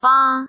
八